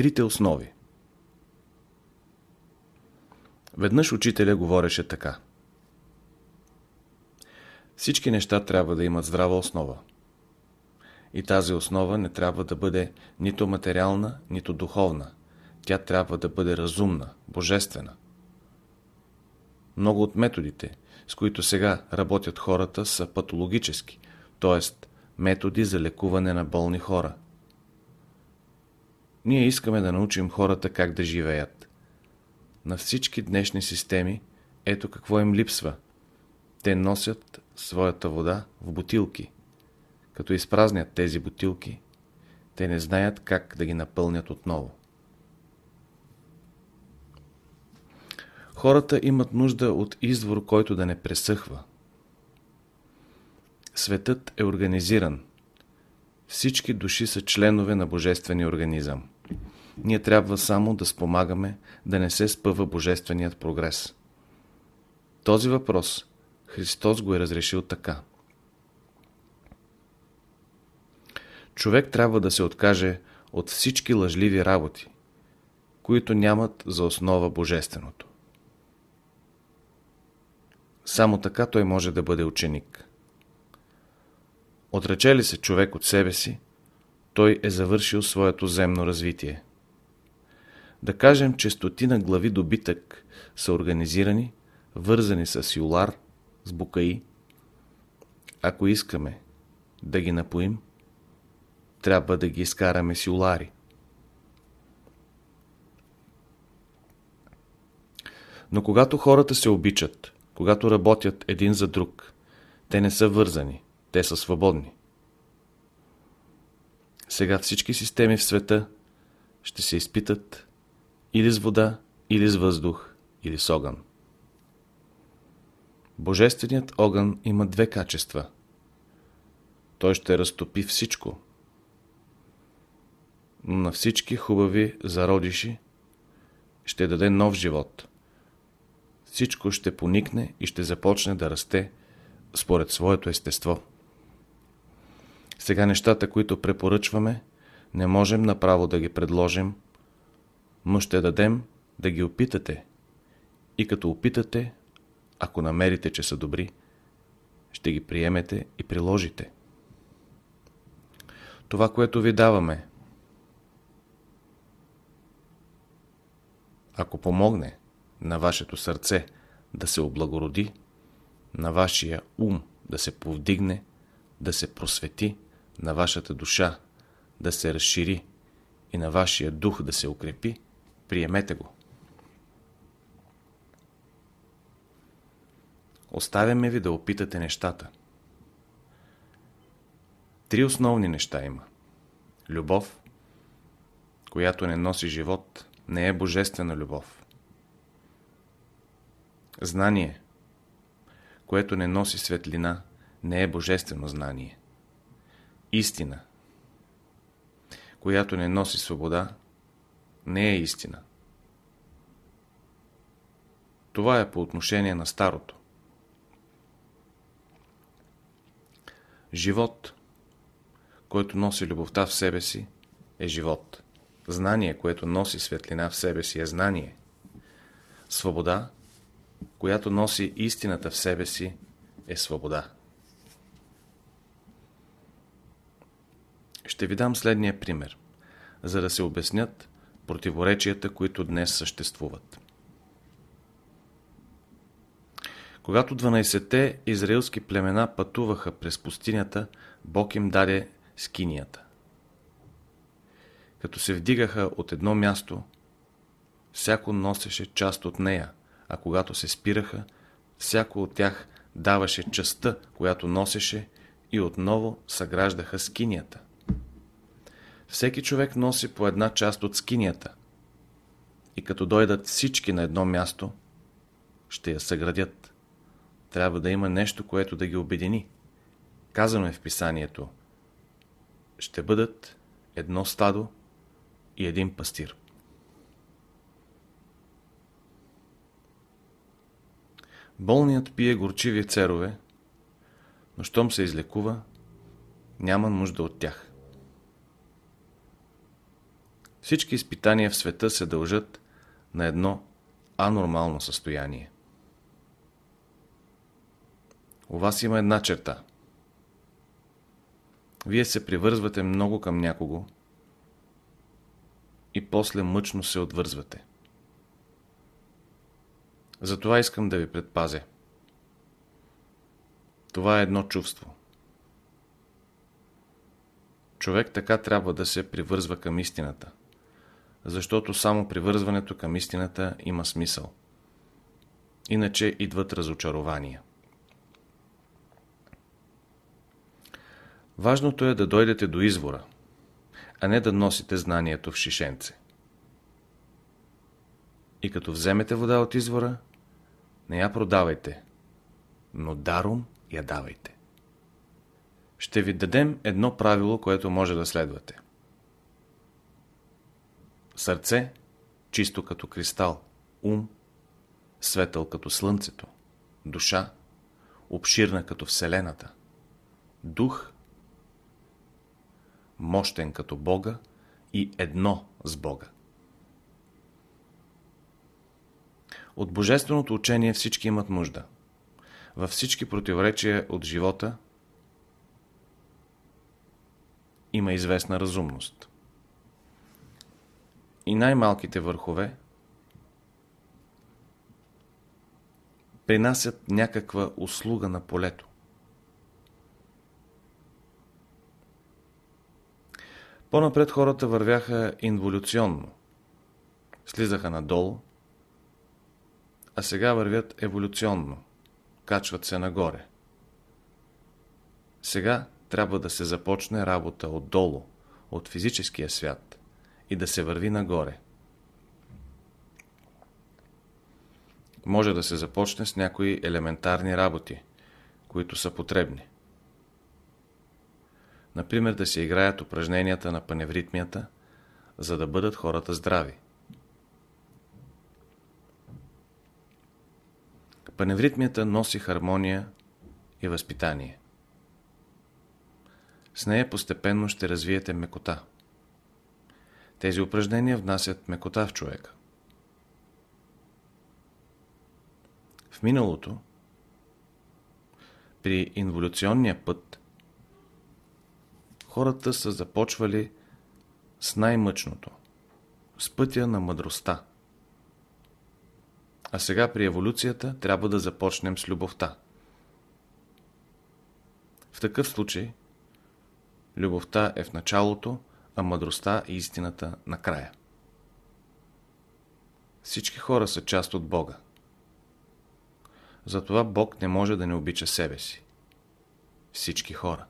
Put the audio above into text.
трите основи. Веднъж учителя говореше така. Всички неща трябва да имат здрава основа. И тази основа не трябва да бъде нито материална, нито духовна. Тя трябва да бъде разумна, божествена. Много от методите, с които сега работят хората, са патологически, т.е. методи за лекуване на болни хора. Ние искаме да научим хората как да живеят. На всички днешни системи ето какво им липсва. Те носят своята вода в бутилки. Като изпразнят тези бутилки, те не знаят как да ги напълнят отново. Хората имат нужда от извор, който да не пресъхва. Светът е организиран. Всички души са членове на Божествения организъм. Ние трябва само да спомагаме да не се спъва Божественият прогрес. Този въпрос Христос го е разрешил така. Човек трябва да се откаже от всички лъжливи работи, които нямат за основа Божественото. Само така той може да бъде ученик. Отрече ли се човек от себе си, той е завършил своето земно развитие. Да кажем, че стотина глави добитък са организирани, вързани с юлар, с букаи. Ако искаме да ги напоим, трябва да ги изкараме с юлари. Но когато хората се обичат, когато работят един за друг, те не са вързани, те са свободни. Сега всички системи в света ще се изпитат или с вода, или с въздух, или с огън. Божественият огън има две качества. Той ще разтопи всичко. На всички хубави зародиши ще даде нов живот. Всичко ще поникне и ще започне да расте според своето естество. Сега нещата, които препоръчваме, не можем направо да ги предложим, но ще дадем да ги опитате. И като опитате, ако намерите, че са добри, ще ги приемете и приложите. Това, което ви даваме, ако помогне на вашето сърце да се облагороди, на вашия ум да се повдигне, да се просвети, на вашата душа да се разшири и на вашия дух да се укрепи, приемете го. Оставяме ви да опитате нещата. Три основни неща има. Любов, която не носи живот, не е божествена любов. Знание, което не носи светлина, не е божествено знание. Истина, която не носи свобода, не е истина. Това е по отношение на старото. Живот, който носи любовта в себе си, е живот. Знание, което носи светлина в себе си, е знание. Свобода, която носи истината в себе си, е свобода. Ще ви дам следния пример, за да се обяснят противоречията, които днес съществуват. Когато 12-те израилски племена пътуваха през пустинята, Бог им даде скинията. Като се вдигаха от едно място, всяко носеше част от нея, а когато се спираха, всяко от тях даваше частта, която носеше и отново съграждаха скинията. Всеки човек носи по една част от скинията и като дойдат всички на едно място, ще я съградят. Трябва да има нещо, което да ги обедини. Казано е в писанието. Ще бъдат едно стадо и един пастир. Болният пие горчиви церове, но щом се излекува, няма нужда от тях. Всички изпитания в света се дължат на едно анормално състояние. У вас има една черта. Вие се привързвате много към някого и после мъчно се отвързвате. Затова искам да ви предпазя. Това е едно чувство. Човек така трябва да се привързва към истината, защото само привързването към истината има смисъл. Иначе идват разочарования. Важното е да дойдете до извора, а не да носите знанието в шишенце. И като вземете вода от извора, не я продавайте, но даром я давайте. Ще ви дадем едно правило, което може да следвате. Сърце, чисто като кристал, ум, светъл като слънцето, душа, обширна като Вселената, дух, мощен като Бога и едно с Бога. От божественото учение всички имат нужда. Във всички противоречия от живота има известна разумност. И най-малките върхове принасят някаква услуга на полето. По-напред хората вървяха инволюционно. Слизаха надолу, а сега вървят еволюционно. Качват се нагоре. Сега трябва да се започне работа отдолу, от физическия свят и да се върви нагоре. Може да се започне с някои елементарни работи, които са потребни. Например, да се играят упражненията на паневритмията, за да бъдат хората здрави. Паневритмията носи хармония и възпитание. С нея постепенно ще развиете мекота. Тези упражнения внасят мекота в човека. В миналото, при инволюционния път, хората са започвали с най-мъчното, с пътя на мъдростта. А сега при еволюцията трябва да започнем с любовта. В такъв случай любовта е в началото, а мъдростта и истината накрая. Всички хора са част от Бога. Затова Бог не може да не обича себе си. Всички хора.